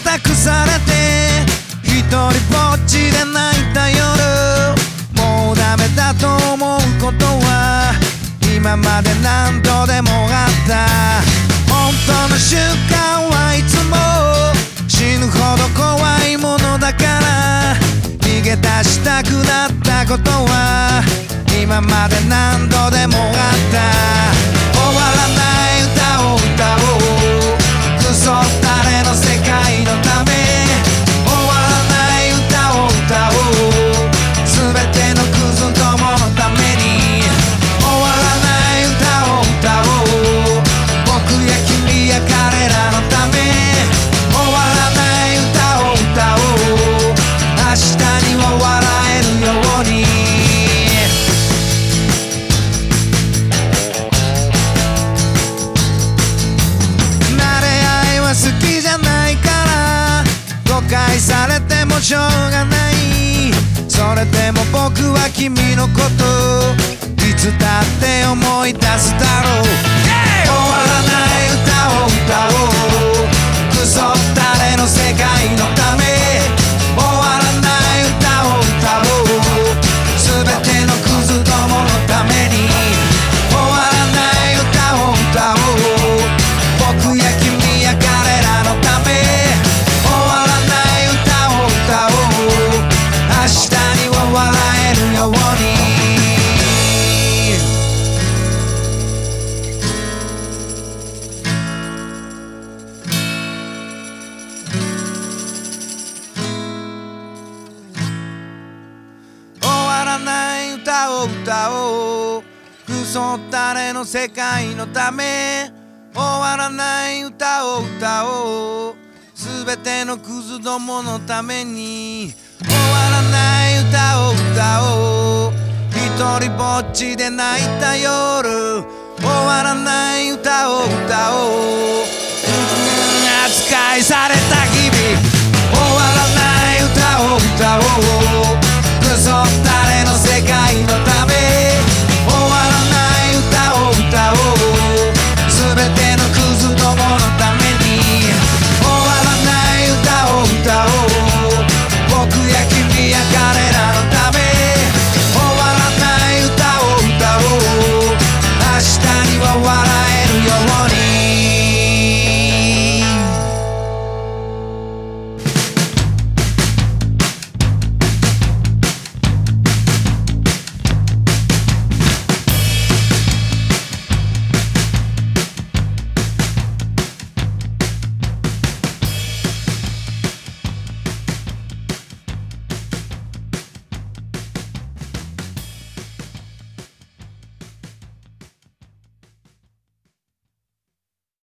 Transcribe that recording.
たくされて一人ぼっちで泣いた夜もうダメだと思うことは今まで何度でもあった。本当の習慣はいつも死ぬほど怖いものだから逃げ出したくなったことは今まで何度でもあった。解されてもしょうがない。それでも僕は君のこといつだって思い出すだろう。らない歌を歌おう。クソったれの世界のため。終わらない歌を歌おう。全てのクズどものために。終わらない歌を歌おう。一人ぼっちで泣いた夜。終わらない歌を歌おう。扱いされ